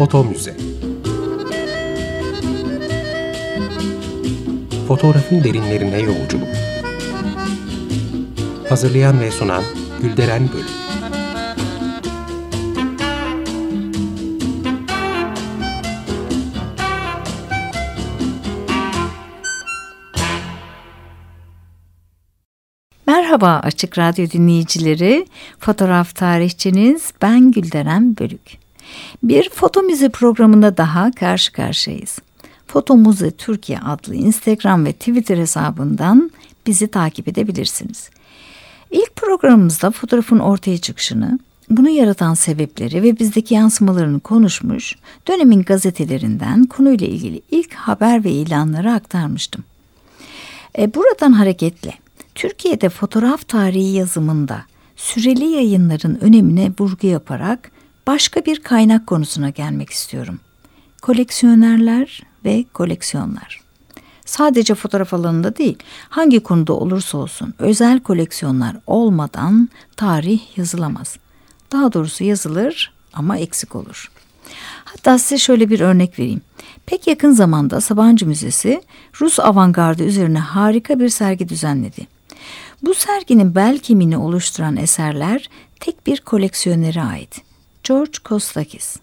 Foto Müze. Fotoğrafın derinlerine yolculuk. Hazırlayan ve sunan Gülderen Bölüm. Merhaba Açık Radyo dinleyicileri, fotoğraf tarihçiniz ben Gülderen Bölük. Bir foto müze programında daha karşı karşıyayız. Foto Müze Türkiye adlı Instagram ve Twitter hesabından bizi takip edebilirsiniz. İlk programımızda fotoğrafın ortaya çıkışını, bunu yaratan sebepleri ve bizdeki yansımalarını konuşmuş, dönemin gazetelerinden konuyla ilgili ilk haber ve ilanları aktarmıştım. E, buradan hareketle Türkiye'de fotoğraf tarihi yazımında süreli yayınların önemine vurgu yaparak başka bir kaynak konusuna gelmek istiyorum. Koleksiyonerler ve koleksiyonlar. Sadece fotoğraf alanında değil, hangi konuda olursa olsun özel koleksiyonlar olmadan tarih yazılamaz. Daha doğrusu yazılır ama eksik olur. Hatta size şöyle bir örnek vereyim. Pek yakın zamanda Sabancı Müzesi Rus avantgardı üzerine harika bir sergi düzenledi. Bu serginin bel kemiğini oluşturan eserler tek bir koleksiyonere ait. George Kostakis.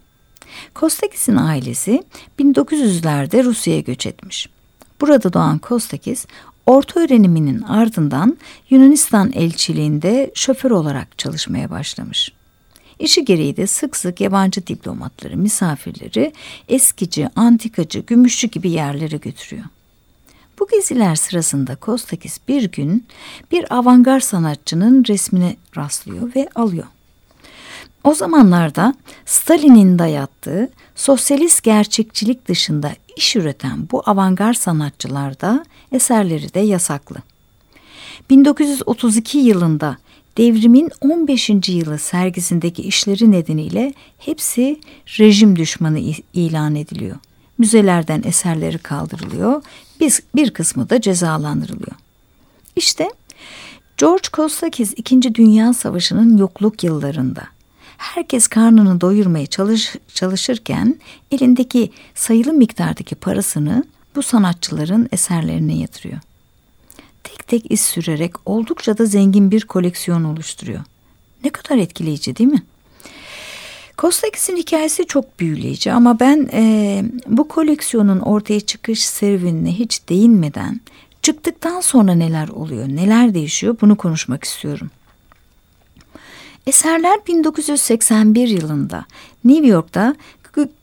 Kostakis'in ailesi 1900'lerde Rusya'ya göç etmiş. Burada doğan Kostakis, orta öğreniminin ardından Yunanistan elçiliğinde şoför olarak çalışmaya başlamış. İşi gereği de sık sık yabancı diplomatları, misafirleri eskici, antikacı, gümüşçü gibi yerlere götürüyor. Bu geziler sırasında Kostakis bir gün bir avantgard sanatçının resmine rastlıyor ve alıyor. O zamanlarda Stalin'in dayattığı sosyalist gerçekçilik dışında iş üreten bu avantgard sanatçılarda eserleri de yasaklı. 1932 yılında devrimin 15. yılı sergisindeki işleri nedeniyle hepsi rejim düşmanı ilan ediliyor. Müzelerden eserleri kaldırılıyor, bir, bir kısmı da cezalandırılıyor. İşte George Kostakis 2. Dünya Savaşı'nın yokluk yıllarında herkes karnını doyurmaya çalış, çalışırken elindeki sayılı miktardaki parasını bu sanatçıların eserlerine yatırıyor. Tek tek iz sürerek oldukça da zengin bir koleksiyon oluşturuyor. Ne kadar etkileyici değil mi? Kostakis'in hikayesi çok büyüleyici ama ben e, bu koleksiyonun ortaya çıkış serüvenine hiç değinmeden çıktıktan sonra neler oluyor, neler değişiyor bunu konuşmak istiyorum. Eserler 1981 yılında New York'ta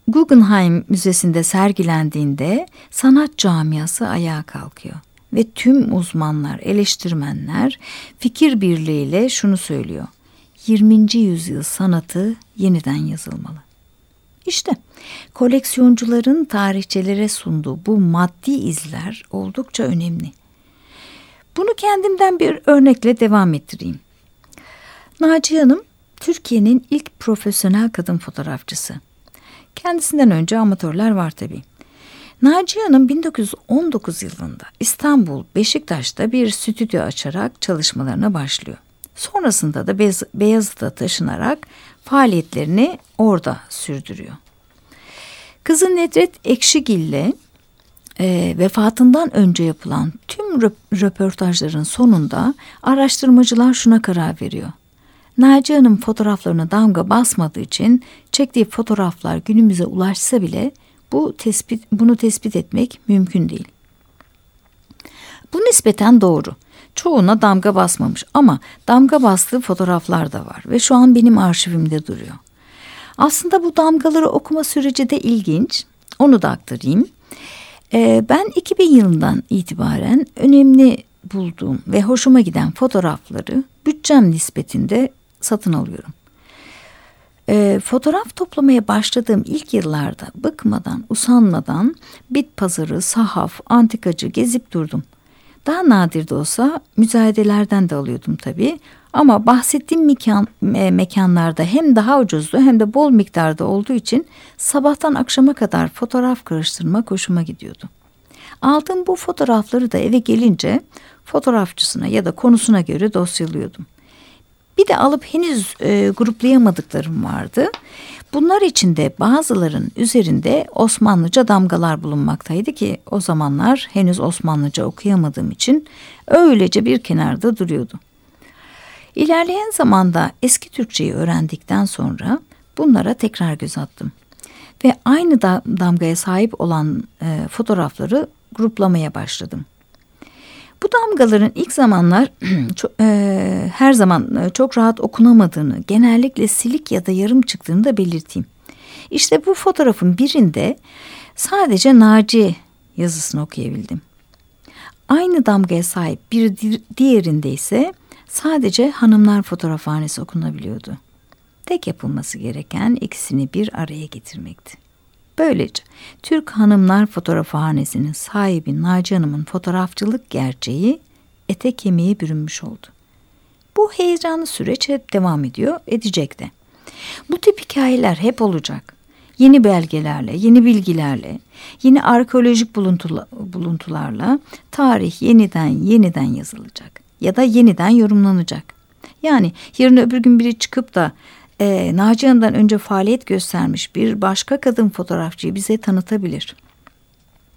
Guggenheim Müzesi'nde sergilendiğinde sanat camiası ayağa kalkıyor ve tüm uzmanlar, eleştirmenler fikir birliğiyle şunu söylüyor. 20. yüzyıl sanatı yeniden yazılmalı. İşte koleksiyoncuların tarihçelere sunduğu bu maddi izler oldukça önemli. Bunu kendimden bir örnekle devam ettireyim. Naciye Hanım Türkiye'nin ilk profesyonel kadın fotoğrafçısı. Kendisinden önce amatörler var tabii. Naciye Hanım 1919 yılında İstanbul Beşiktaş'ta bir stüdyo açarak çalışmalarına başlıyor. Sonrasında da Beyazıt'a taşınarak faaliyetlerini orada sürdürüyor. Kızı Nedret Ekşigil'le e, vefatından önce yapılan tüm röportajların sonunda araştırmacılar şuna karar veriyor. Naciye Hanım fotoğraflarına damga basmadığı için çektiği fotoğraflar günümüze ulaşsa bile bu tespit bunu tespit etmek mümkün değil. Bu nispeten doğru. Çoğuna damga basmamış ama damga bastığı fotoğraflar da var ve şu an benim arşivimde duruyor. Aslında bu damgaları okuma süreci de ilginç. Onu da aktarayım. Ee, ben 2000 yılından itibaren önemli bulduğum ve hoşuma giden fotoğrafları bütçem nispetinde satın alıyorum. E, fotoğraf toplamaya başladığım ilk yıllarda bıkmadan, usanmadan bit pazarı, sahaf, antikacı gezip durdum. Daha nadir de olsa müzayedelerden de alıyordum tabii. Ama bahsettiğim mekan, e, mekanlarda hem daha ucuzdu hem de bol miktarda olduğu için sabahtan akşama kadar fotoğraf karıştırma hoşuma gidiyordu. Aldığım bu fotoğrafları da eve gelince fotoğrafçısına ya da konusuna göre dosyalıyordum. Bir de alıp henüz e, gruplayamadıklarım vardı. Bunlar içinde bazıların üzerinde Osmanlıca damgalar bulunmaktaydı ki o zamanlar henüz Osmanlıca okuyamadığım için öylece bir kenarda duruyordu. İlerleyen zamanda eski Türkçeyi öğrendikten sonra bunlara tekrar göz attım. Ve aynı da damgaya sahip olan e, fotoğrafları gruplamaya başladım. Bu damgaların ilk zamanlar çok, e, her zaman çok rahat okunamadığını, genellikle silik ya da yarım çıktığını da belirteyim. İşte bu fotoğrafın birinde sadece Naci yazısını okuyabildim. Aynı damgaya sahip bir diğerinde ise sadece hanımlar fotoğrafhanesi okunabiliyordu. Tek yapılması gereken ikisini bir araya getirmekti. Böylece Türk Hanımlar Fotoğrafhanesinin sahibi Naci Hanım'ın fotoğrafçılık gerçeği ete kemiğe bürünmüş oldu. Bu heyecanlı süreç hep devam ediyor, edecek de. Bu tip hikayeler hep olacak. Yeni belgelerle, yeni bilgilerle, yeni arkeolojik buluntularla tarih yeniden yeniden yazılacak ya da yeniden yorumlanacak. Yani yarın öbür gün biri çıkıp da e, Naci Hanım'dan önce faaliyet göstermiş bir başka kadın fotoğrafçıyı bize tanıtabilir.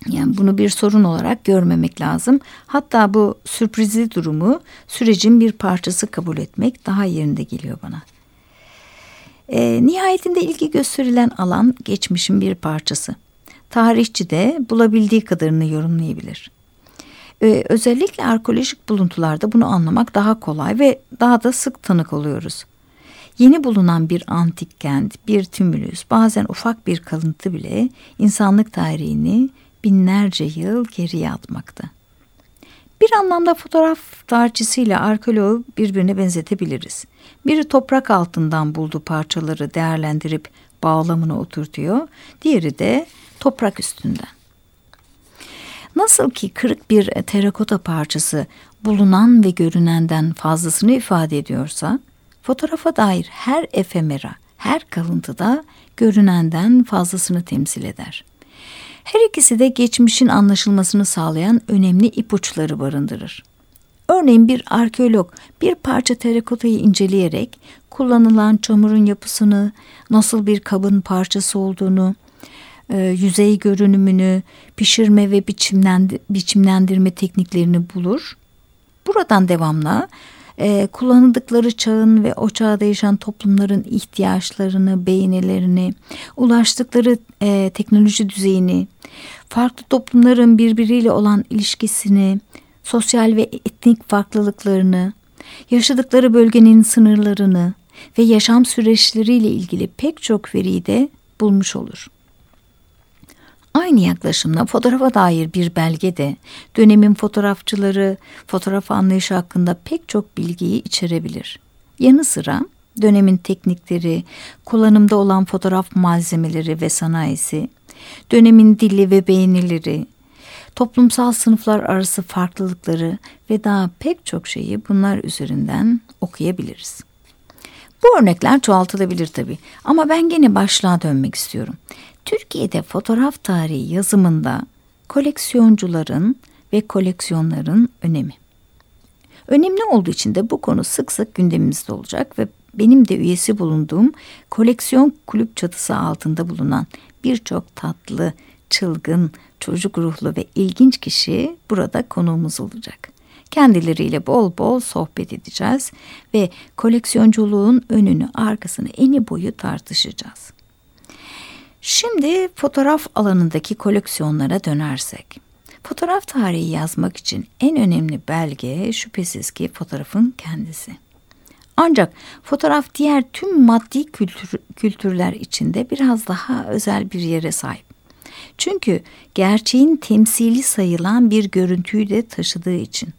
Yani bunu bir sorun olarak görmemek lazım. Hatta bu sürprizli durumu sürecin bir parçası kabul etmek daha yerinde geliyor bana. E, nihayetinde ilgi gösterilen alan geçmişin bir parçası. Tarihçi de bulabildiği kadarını yorumlayabilir. Ee, özellikle arkeolojik buluntularda bunu anlamak daha kolay ve daha da sık tanık oluyoruz. Yeni bulunan bir antik kent, bir tümülüs, bazen ufak bir kalıntı bile insanlık tarihini binlerce yıl geriye atmakta. Bir anlamda fotoğraf tarihçisiyle arkeoloğu birbirine benzetebiliriz. Biri toprak altından bulduğu parçaları değerlendirip bağlamını oturtuyor, diğeri de toprak üstünden. Nasıl ki kırık bir terakota parçası bulunan ve görünenden fazlasını ifade ediyorsa, Fotoğrafa dair her efemera, her kalıntıda görünenden fazlasını temsil eder. Her ikisi de geçmişin anlaşılmasını sağlayan önemli ipuçları barındırır. Örneğin bir arkeolog bir parça terakotayı inceleyerek kullanılan çamurun yapısını, nasıl bir kabın parçası olduğunu, e, yüzey görünümünü, pişirme ve biçimlendirme tekniklerini bulur. Buradan devamla e, kullanıldıkları çağın ve o çağda yaşayan toplumların ihtiyaçlarını, beğenilerini, ulaştıkları e, teknoloji düzeyini, farklı toplumların birbiriyle olan ilişkisini, sosyal ve etnik farklılıklarını, yaşadıkları bölgenin sınırlarını ve yaşam süreçleriyle ilgili pek çok veriyi de bulmuş olur. Aynı yaklaşımla fotoğrafa dair bir belge de dönemin fotoğrafçıları fotoğraf anlayışı hakkında pek çok bilgiyi içerebilir. Yanı sıra dönemin teknikleri, kullanımda olan fotoğraf malzemeleri ve sanayisi, dönemin dili ve beğenileri, toplumsal sınıflar arası farklılıkları ve daha pek çok şeyi bunlar üzerinden okuyabiliriz. Bu örnekler çoğaltılabilir tabii ama ben gene başlığa dönmek istiyorum. Türkiye'de fotoğraf tarihi yazımında koleksiyoncuların ve koleksiyonların önemi. Önemli olduğu için de bu konu sık sık gündemimizde olacak ve benim de üyesi bulunduğum koleksiyon kulüp çatısı altında bulunan birçok tatlı, çılgın, çocuk ruhlu ve ilginç kişi burada konuğumuz olacak. Kendileriyle bol bol sohbet edeceğiz ve koleksiyonculuğun önünü arkasını eni boyu tartışacağız. Şimdi fotoğraf alanındaki koleksiyonlara dönersek. Fotoğraf tarihi yazmak için en önemli belge şüphesiz ki fotoğrafın kendisi. Ancak fotoğraf diğer tüm maddi kültür, kültürler içinde biraz daha özel bir yere sahip. Çünkü gerçeğin temsili sayılan bir görüntüyü de taşıdığı için.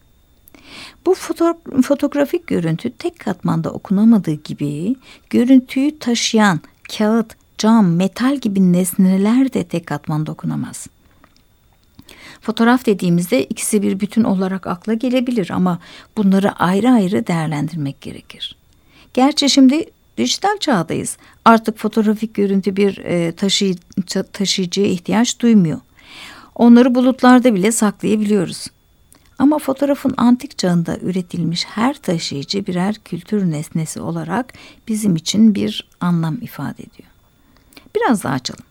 Bu foto fotoğrafik görüntü tek katmanda okunamadığı gibi görüntüyü taşıyan kağıt, cam, metal gibi nesneler de tek katman dokunamaz. Fotoğraf dediğimizde ikisi bir bütün olarak akla gelebilir ama bunları ayrı ayrı değerlendirmek gerekir. Gerçi şimdi dijital çağdayız. Artık fotoğrafik görüntü bir e, taşı, taşıyıcıya ihtiyaç duymuyor. Onları bulutlarda bile saklayabiliyoruz. Ama fotoğrafın antik çağında üretilmiş her taşıyıcı birer kültür nesnesi olarak bizim için bir anlam ifade ediyor. Biraz daha açalım.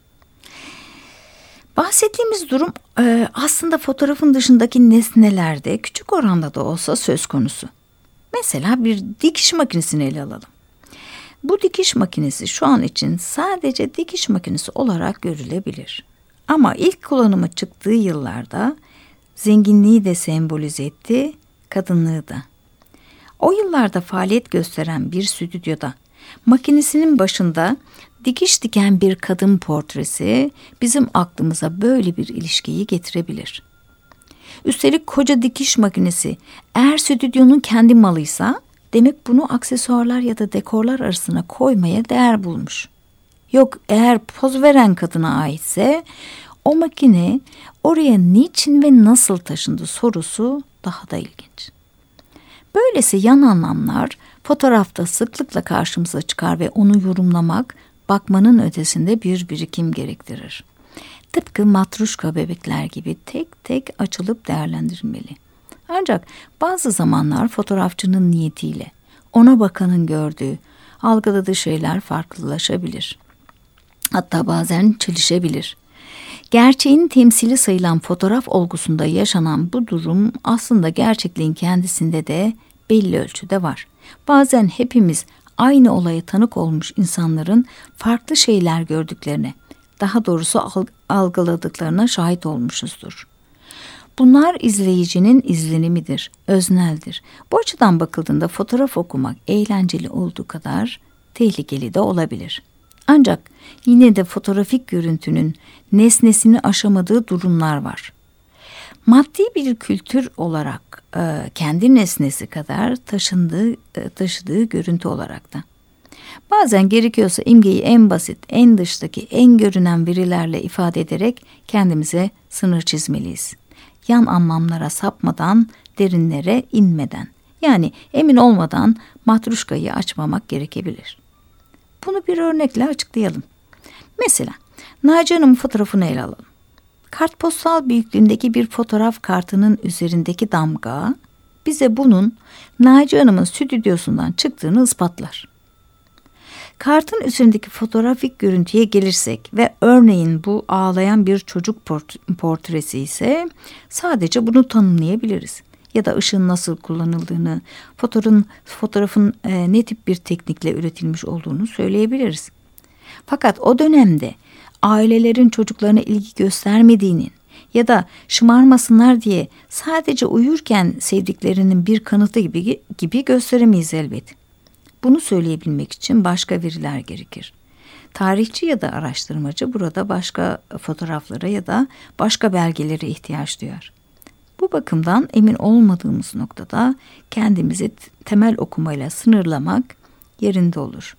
Bahsettiğimiz durum e, aslında fotoğrafın dışındaki nesnelerde küçük oranda da olsa söz konusu. Mesela bir dikiş makinesini ele alalım. Bu dikiş makinesi şu an için sadece dikiş makinesi olarak görülebilir. Ama ilk kullanımı çıktığı yıllarda zenginliği de sembolize etti, kadınlığı da. O yıllarda faaliyet gösteren bir stüdyoda makinesinin başında dikiş diken bir kadın portresi bizim aklımıza böyle bir ilişkiyi getirebilir. Üstelik koca dikiş makinesi eğer stüdyonun kendi malıysa demek bunu aksesuarlar ya da dekorlar arasına koymaya değer bulmuş. Yok eğer poz veren kadına aitse o makine oraya niçin ve nasıl taşındı sorusu daha da ilginç. Böylesi yan anlamlar fotoğrafta sıklıkla karşımıza çıkar ve onu yorumlamak bakmanın ötesinde bir birikim gerektirir. Tıpkı matruşka bebekler gibi tek tek açılıp değerlendirilmeli. Ancak bazı zamanlar fotoğrafçının niyetiyle ona bakanın gördüğü, algıladığı şeyler farklılaşabilir. Hatta bazen çelişebilir. Gerçeğin temsili sayılan fotoğraf olgusunda yaşanan bu durum aslında gerçekliğin kendisinde de belli ölçüde var. Bazen hepimiz aynı olaya tanık olmuş insanların farklı şeyler gördüklerine, daha doğrusu algıladıklarına şahit olmuşuzdur. Bunlar izleyicinin izlenimidir, özneldir. Bu açıdan bakıldığında fotoğraf okumak eğlenceli olduğu kadar tehlikeli de olabilir. Ancak yine de fotoğrafik görüntünün nesnesini aşamadığı durumlar var. Maddi bir kültür olarak e, kendi nesnesi kadar taşındığı, e, taşıdığı görüntü olarak da. Bazen gerekiyorsa imgeyi en basit, en dıştaki, en görünen verilerle ifade ederek kendimize sınır çizmeliyiz. Yan anlamlara sapmadan, derinlere inmeden. Yani emin olmadan matruşkayı açmamak gerekebilir. Bunu bir örnekle açıklayalım. Mesela Naci Hanım'ın fotoğrafını ele alalım. Kartpostal büyüklüğündeki bir fotoğraf kartının üzerindeki damga bize bunun Naci Hanım'ın stüdyosundan çıktığını ispatlar. Kartın üzerindeki fotoğrafik görüntüye gelirsek ve örneğin bu ağlayan bir çocuk port portresi ise sadece bunu tanımlayabiliriz. Ya da ışığın nasıl kullanıldığını, fotoğrafın, fotoğrafın e, ne tip bir teknikle üretilmiş olduğunu söyleyebiliriz. Fakat o dönemde ailelerin çocuklarına ilgi göstermediğinin ya da şımarmasınlar diye sadece uyurken sevdiklerinin bir kanıtı gibi, gibi gösteremeyiz elbet. Bunu söyleyebilmek için başka veriler gerekir. Tarihçi ya da araştırmacı burada başka fotoğraflara ya da başka belgelere ihtiyaç duyar. Bu bakımdan emin olmadığımız noktada kendimizi temel okumayla sınırlamak yerinde olur.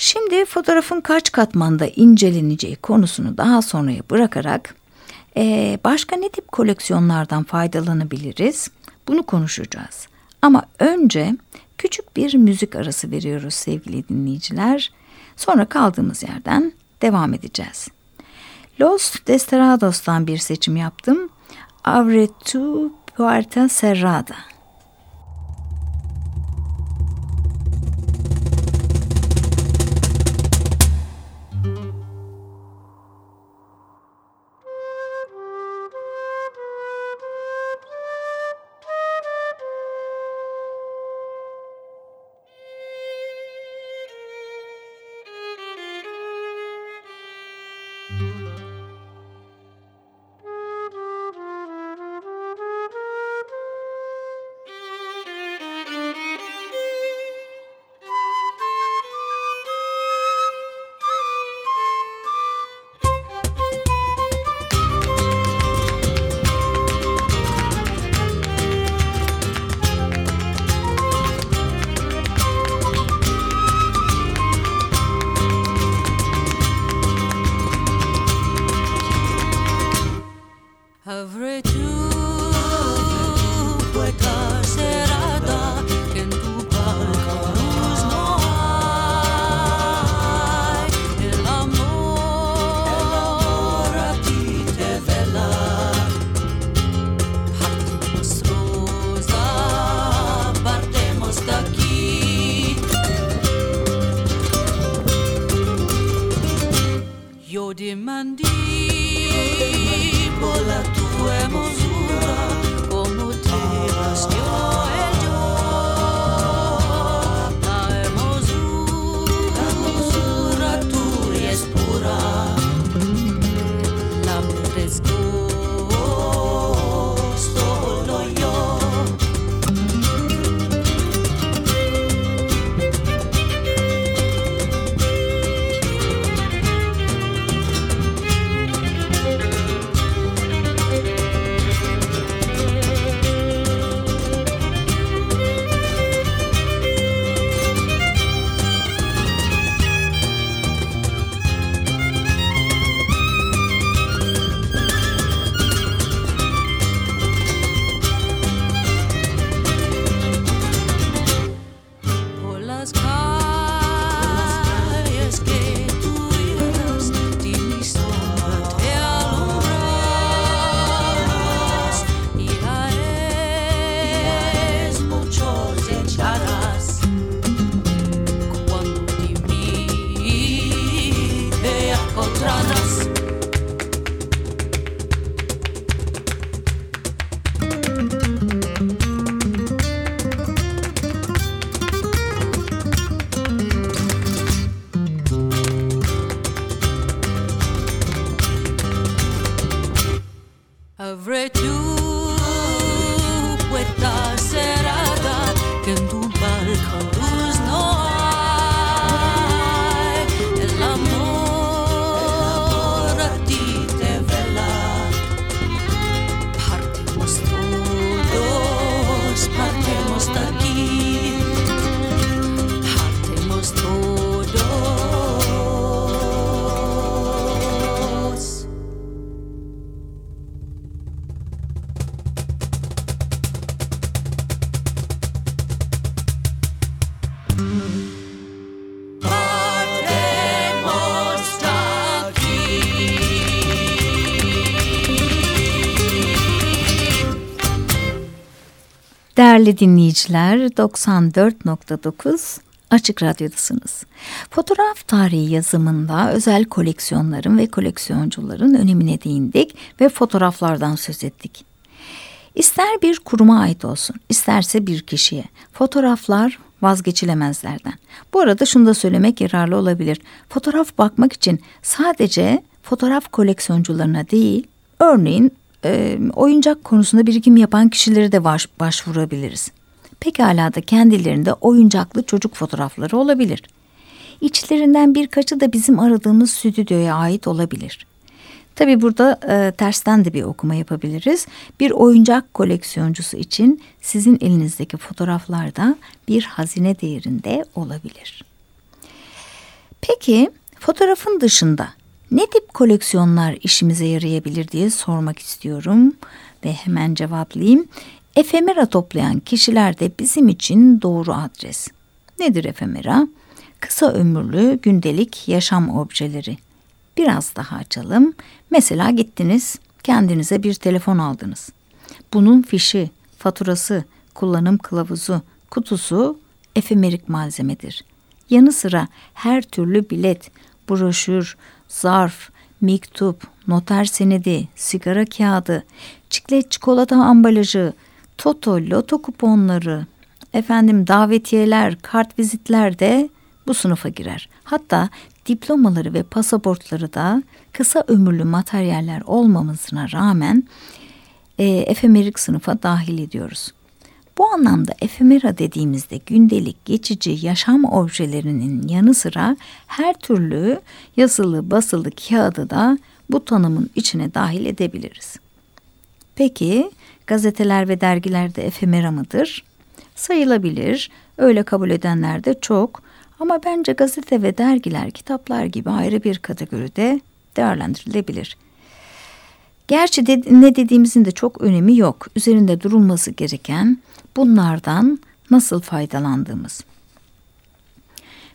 Şimdi fotoğrafın kaç katmanda inceleneceği konusunu daha sonraya bırakarak e, başka ne tip koleksiyonlardan faydalanabiliriz bunu konuşacağız. Ama önce küçük bir müzik arası veriyoruz sevgili dinleyiciler. Sonra kaldığımız yerden devam edeceğiz. Los Desterados'tan bir seçim yaptım. Avretu Puerta Serrada. Değerli dinleyiciler 94.9 Açık Radyo'dasınız. Fotoğraf tarihi yazımında özel koleksiyonların ve koleksiyoncuların önemine değindik ve fotoğraflardan söz ettik. İster bir kuruma ait olsun, isterse bir kişiye. Fotoğraflar vazgeçilemezlerden. Bu arada şunu da söylemek yararlı olabilir. Fotoğraf bakmak için sadece fotoğraf koleksiyoncularına değil, örneğin e, oyuncak konusunda birikim yapan kişilere de baş, başvurabiliriz. Pekala da kendilerinde oyuncaklı çocuk fotoğrafları olabilir. İçlerinden birkaçı da bizim aradığımız stüdyoya ait olabilir. Tabi burada e, tersten de bir okuma yapabiliriz. Bir oyuncak koleksiyoncusu için sizin elinizdeki fotoğraflar da bir hazine değerinde olabilir. Peki fotoğrafın dışında ne tip koleksiyonlar işimize yarayabilir diye sormak istiyorum ve hemen cevaplayayım. Efemera toplayan kişiler de bizim için doğru adres. Nedir efemera? Kısa ömürlü gündelik yaşam objeleri. Biraz daha açalım. Mesela gittiniz, kendinize bir telefon aldınız. Bunun fişi, faturası, kullanım kılavuzu, kutusu efemerik malzemedir. Yanı sıra her türlü bilet, broşür, zarf, mektup, noter senedi, sigara kağıdı, çiklet çikolata ambalajı, toto, loto kuponları, efendim davetiyeler, kart vizitler de bu sınıfa girer. Hatta diplomaları ve pasaportları da kısa ömürlü materyaller olmamasına rağmen e, efemerik sınıfa dahil ediyoruz. Bu anlamda efemera dediğimizde gündelik geçici yaşam objelerinin yanı sıra her türlü yazılı basılı kağıdı da bu tanımın içine dahil edebiliriz. Peki gazeteler ve dergilerde efemera mıdır? Sayılabilir. Öyle kabul edenler de çok. Ama bence gazete ve dergiler kitaplar gibi ayrı bir kategoride değerlendirilebilir. Gerçi de, ne dediğimizin de çok önemi yok. Üzerinde durulması gereken bunlardan nasıl faydalandığımız.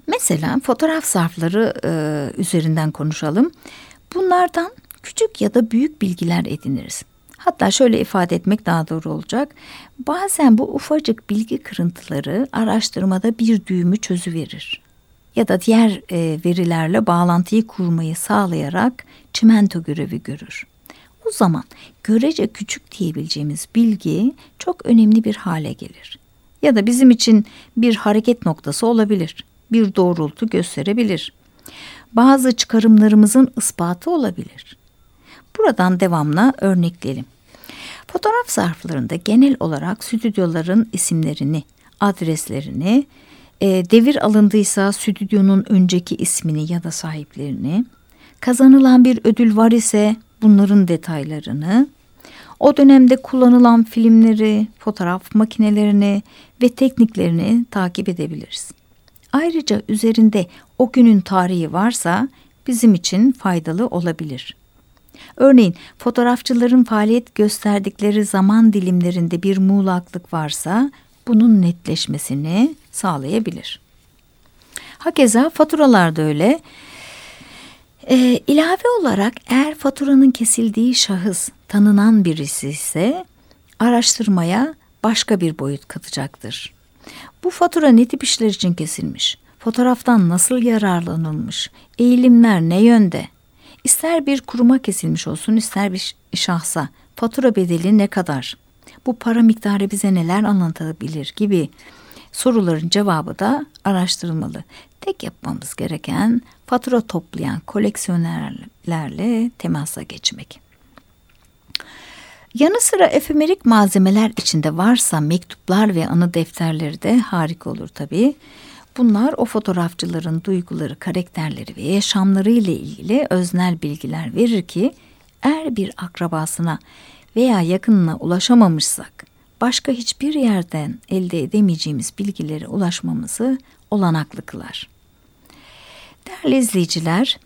Mesela fotoğraf zarfları e, üzerinden konuşalım. Bunlardan küçük ya da büyük bilgiler ediniriz. Hatta şöyle ifade etmek daha doğru olacak. Bazen bu ufacık bilgi kırıntıları araştırmada bir düğümü çözüverir. ya da diğer e, verilerle bağlantıyı kurmayı sağlayarak çimento görevi görür. O zaman görece küçük diyebileceğimiz bilgi çok önemli bir hale gelir. Ya da bizim için bir hareket noktası olabilir, bir doğrultu gösterebilir. Bazı çıkarımlarımızın ispatı olabilir. Buradan devamla örnekleyelim. Fotoğraf zarflarında genel olarak stüdyoların isimlerini, adreslerini, e, devir alındıysa stüdyonun önceki ismini ya da sahiplerini, kazanılan bir ödül var ise bunların detaylarını, o dönemde kullanılan filmleri, fotoğraf makinelerini ve tekniklerini takip edebiliriz. Ayrıca üzerinde o günün tarihi varsa bizim için faydalı olabilir. Örneğin fotoğrafçıların faaliyet gösterdikleri zaman dilimlerinde bir muğlaklık varsa bunun netleşmesini sağlayabilir. Hakeza faturalarda öyle. Ee, ilave olarak eğer faturanın kesildiği şahıs tanınan birisi ise araştırmaya başka bir boyut katacaktır. Bu fatura ne tip işler için kesilmiş? Fotoğraftan nasıl yararlanılmış? Eğilimler ne yönde? İster bir kuruma kesilmiş olsun ister bir şahsa fatura bedeli ne kadar? Bu para miktarı bize neler anlatabilir gibi soruların cevabı da araştırılmalı. Tek yapmamız gereken fatura toplayan koleksiyonerlerle temasa geçmek. Yanı sıra efemerik malzemeler içinde varsa mektuplar ve anı defterleri de harika olur tabii. Bunlar o fotoğrafçıların duyguları, karakterleri ve yaşamları ile ilgili öznel bilgiler verir ki eğer bir akrabasına veya yakınına ulaşamamışsak başka hiçbir yerden elde edemeyeceğimiz bilgilere ulaşmamızı olanaklı kılar. Değerli izleyiciler,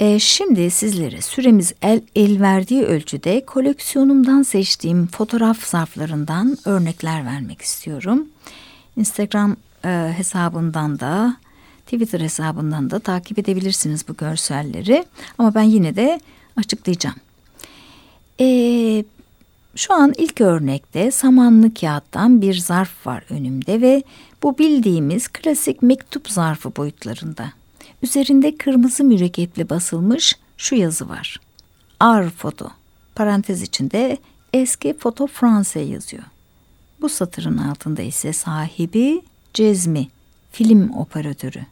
e, şimdi sizlere süremiz el, el verdiği ölçüde koleksiyonumdan seçtiğim fotoğraf zarflarından örnekler vermek istiyorum. Instagram e, hesabından da Twitter hesabından da takip edebilirsiniz bu görselleri. Ama ben yine de açıklayacağım. E, şu an ilk örnekte samanlı kağıttan bir zarf var önümde ve bu bildiğimiz klasik mektup zarfı boyutlarında. Üzerinde kırmızı mürekkeple basılmış şu yazı var. Ar foto. Parantez içinde eski foto Fransa yazıyor. Bu satırın altında ise sahibi Cezmi, film operatörü.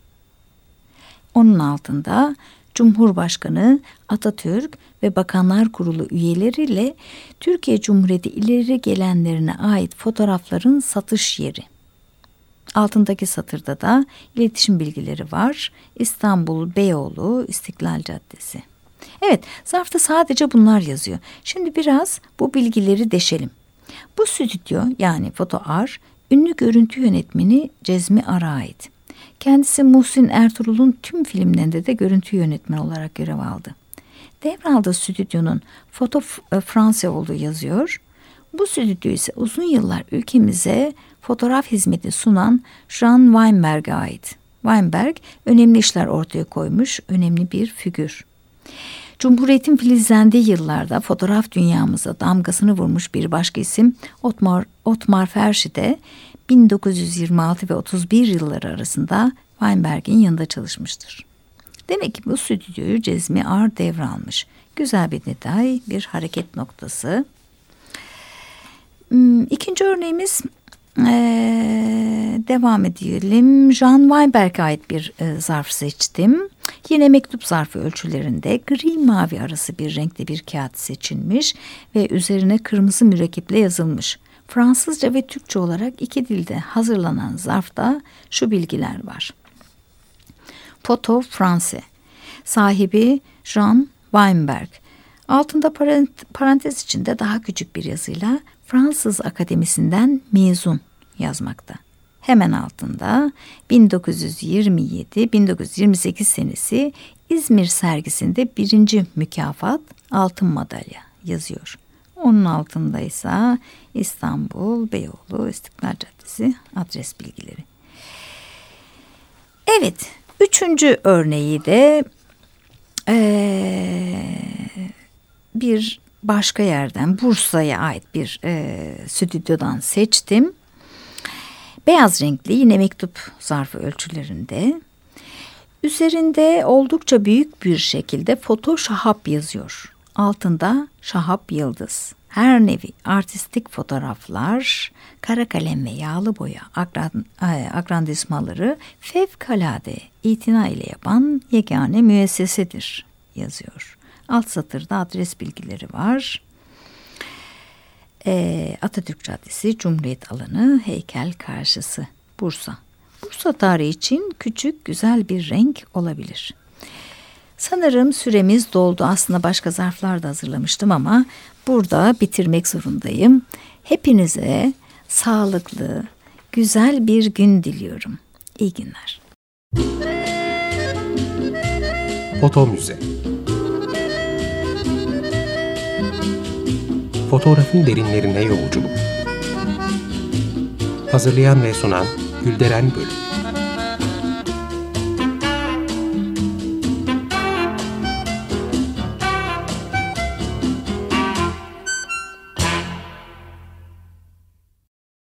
Onun altında Cumhurbaşkanı Atatürk ve Bakanlar Kurulu üyeleriyle Türkiye Cumhuriyeti ileri gelenlerine ait fotoğrafların satış yeri. Altındaki satırda da iletişim bilgileri var. İstanbul Beyoğlu İstiklal Caddesi. Evet, zarfta sadece bunlar yazıyor. Şimdi biraz bu bilgileri deşelim. Bu stüdyo yani Foto Ar, ünlü görüntü yönetmeni Cezmi Ar'a ait. Kendisi Muhsin Ertuğrul'un tüm filmlerinde de görüntü yönetmeni olarak görev aldı. Devraldığı stüdyonun Foto e, Fransa olduğu yazıyor. Bu stüdyo ise uzun yıllar ülkemize fotoğraf hizmeti sunan Jean Weinberg'e ait. Weinberg önemli işler ortaya koymuş, önemli bir figür. Cumhuriyetin filizlendiği yıllarda fotoğraf dünyamıza damgasını vurmuş bir başka isim Otmar, Otmar Ferşi de 1926 ve 31 yılları arasında Weinberg'in yanında çalışmıştır. Demek ki bu stüdyoyu Cezmi Ar devralmış. Güzel bir detay, bir hareket noktası. Hmm, ikinci örneğimiz devam edelim. Jean Weinberg'e ait bir zarf seçtim. Yine mektup zarfı ölçülerinde gri mavi arası bir renkte bir kağıt seçilmiş ve üzerine kırmızı mürekkeple yazılmış. Fransızca ve Türkçe olarak iki dilde hazırlanan zarfta şu bilgiler var. Foto Franse. Sahibi Jean Weinberg. Altında parantez içinde daha küçük bir yazıyla Fransız Akademisi'nden mezun yazmakta. Hemen altında 1927-1928 senesi İzmir sergisinde birinci mükafat altın madalya yazıyor. Onun altında ise İstanbul, Beyoğlu, İstiklal Caddesi adres bilgileri. Evet, üçüncü örneği de ee, bir başka yerden Bursa'ya ait bir e, stüdyodan seçtim. Beyaz renkli yine mektup zarfı ölçülerinde. Üzerinde oldukça büyük bir şekilde foto şahap yazıyor. Altında şahap yıldız. Her nevi artistik fotoğraflar, kara kalem ve yağlı boya agran, e, agrandizmaları fevkalade itina ile yapan yegane müessesedir yazıyor. Alt satırda adres bilgileri var. E, Atatürk Caddesi, Cumhuriyet Alanı, Heykel Karşısı, Bursa. Bursa tarihi için küçük güzel bir renk olabilir. Sanırım süremiz doldu. Aslında başka zarflar da hazırlamıştım ama burada bitirmek zorundayım. Hepinize sağlıklı, güzel bir gün diliyorum. İyi günler. Foto Müze Fotoğrafın derinlerine yolculuk. Hazırlayan ve sunan Gülderen Bölüm